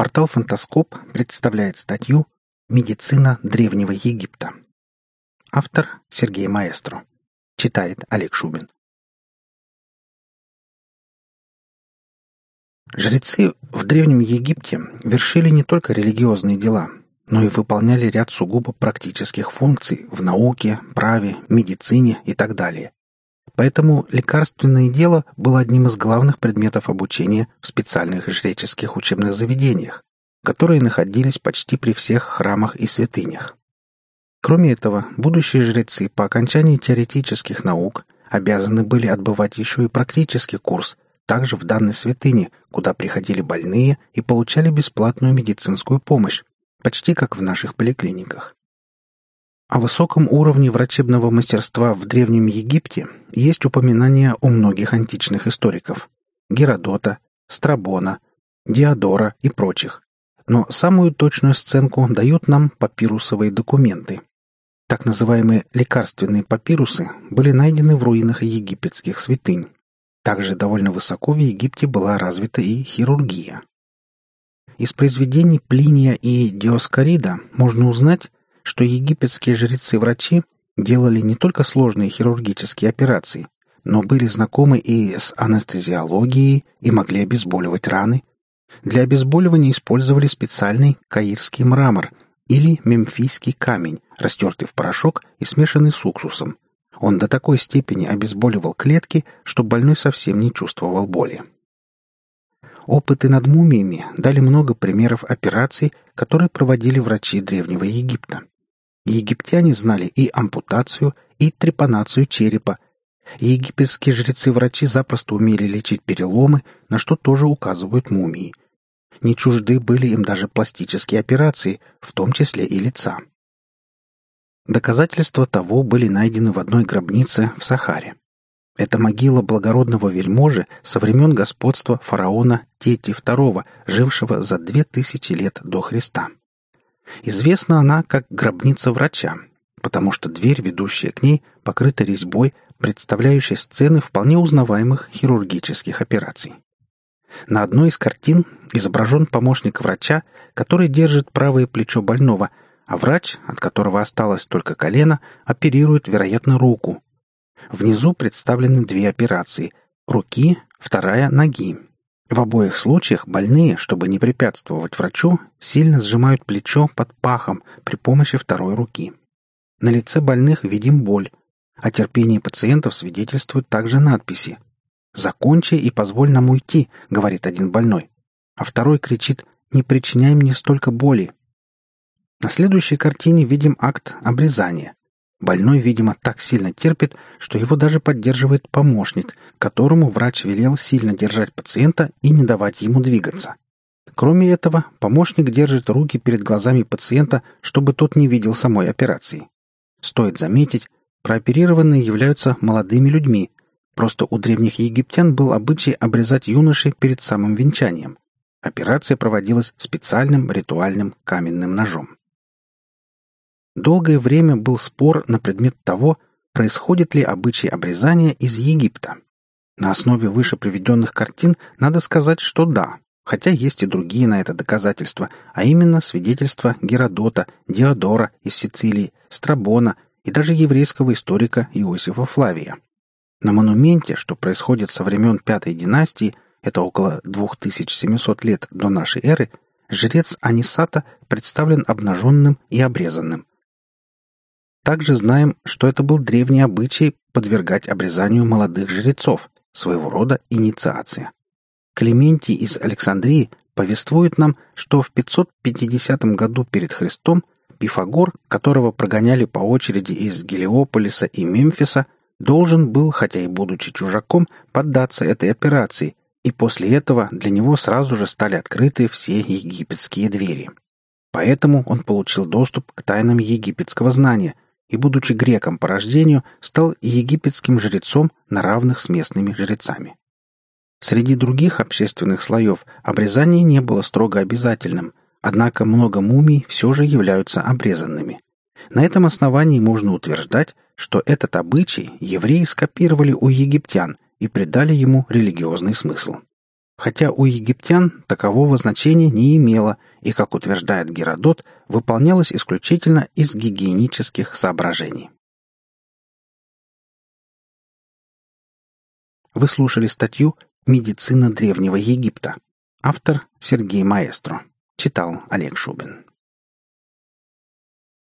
Портал «Фантаскоп» представляет статью «Медицина Древнего Египта». Автор Сергей Маэстро. Читает Олег Шубин. Жрецы в Древнем Египте вершили не только религиозные дела, но и выполняли ряд сугубо практических функций в науке, праве, медицине и так далее. Поэтому лекарственное дело было одним из главных предметов обучения в специальных жреческих учебных заведениях, которые находились почти при всех храмах и святынях. Кроме этого, будущие жрецы по окончании теоретических наук обязаны были отбывать еще и практический курс, также в данной святыне, куда приходили больные и получали бесплатную медицинскую помощь, почти как в наших поликлиниках. О высоком уровне врачебного мастерства в Древнем Египте есть упоминания у многих античных историков – Геродота, Страбона, Диодора и прочих. Но самую точную сценку дают нам папирусовые документы. Так называемые лекарственные папирусы были найдены в руинах египетских святынь. Также довольно высоко в Египте была развита и хирургия. Из произведений Плиния и Диоскорида можно узнать, что египетские жрецы-врачи делали не только сложные хирургические операции, но были знакомы и с анестезиологией и могли обезболивать раны. Для обезболивания использовали специальный каирский мрамор или мемфийский камень, растертый в порошок и смешанный с уксусом. Он до такой степени обезболивал клетки, что больной совсем не чувствовал боли. Опыты над мумиями дали много примеров операций, которые проводили врачи Древнего Египта. Египтяне знали и ампутацию, и трепанацию черепа. Египетские жрецы-врачи запросто умели лечить переломы, на что тоже указывают мумии. Не чужды были им даже пластические операции, в том числе и лица. Доказательства того были найдены в одной гробнице в Сахаре. Это могила благородного вельможи со времен господства фараона Тети II, жившего за две тысячи лет до Христа. Известна она как гробница врача, потому что дверь, ведущая к ней, покрыта резьбой, представляющей сцены вполне узнаваемых хирургических операций. На одной из картин изображен помощник врача, который держит правое плечо больного, а врач, от которого осталось только колено, оперирует, вероятно, руку. Внизу представлены две операции – руки, вторая – ноги. В обоих случаях больные, чтобы не препятствовать врачу, сильно сжимают плечо под пахом при помощи второй руки. На лице больных видим боль. О терпении пациентов свидетельствуют также надписи. «Закончи и позволь нам уйти», — говорит один больной. А второй кричит «Не причиняй мне столько боли». На следующей картине видим акт обрезания. Больной, видимо, так сильно терпит, что его даже поддерживает помощник, которому врач велел сильно держать пациента и не давать ему двигаться. Кроме этого, помощник держит руки перед глазами пациента, чтобы тот не видел самой операции. Стоит заметить, прооперированные являются молодыми людьми. Просто у древних египтян был обычай обрезать юношей перед самым венчанием. Операция проводилась специальным ритуальным каменным ножом. Долгое время был спор на предмет того, происходит ли обычай обрезания из Египта. На основе выше приведенных картин надо сказать, что да, хотя есть и другие на это доказательства, а именно свидетельства Геродота, Диодора из Сицилии, Страбона и даже еврейского историка Иосифа Флавия. На монументе, что происходит со времен Пятой династии, это около 2700 лет до нашей эры, жрец Анисата представлен обнаженным и обрезанным. Также знаем, что это был древний обычай подвергать обрезанию молодых жрецов, своего рода инициация. Клементий из Александрии повествует нам, что в 550 году перед Христом Пифагор, которого прогоняли по очереди из Гелиополиса и Мемфиса, должен был, хотя и будучи чужаком, поддаться этой операции, и после этого для него сразу же стали открыты все египетские двери. Поэтому он получил доступ к тайнам египетского знания – и, будучи греком по рождению, стал египетским жрецом на равных с местными жрецами. Среди других общественных слоев обрезание не было строго обязательным, однако много мумий все же являются обрезанными. На этом основании можно утверждать, что этот обычай евреи скопировали у египтян и придали ему религиозный смысл. хотя у египтян такового значения не имело и, как утверждает Геродот, выполнялось исключительно из гигиенических соображений. Вы слушали статью «Медицина Древнего Египта». Автор Сергей Маэстро. Читал Олег Шубин.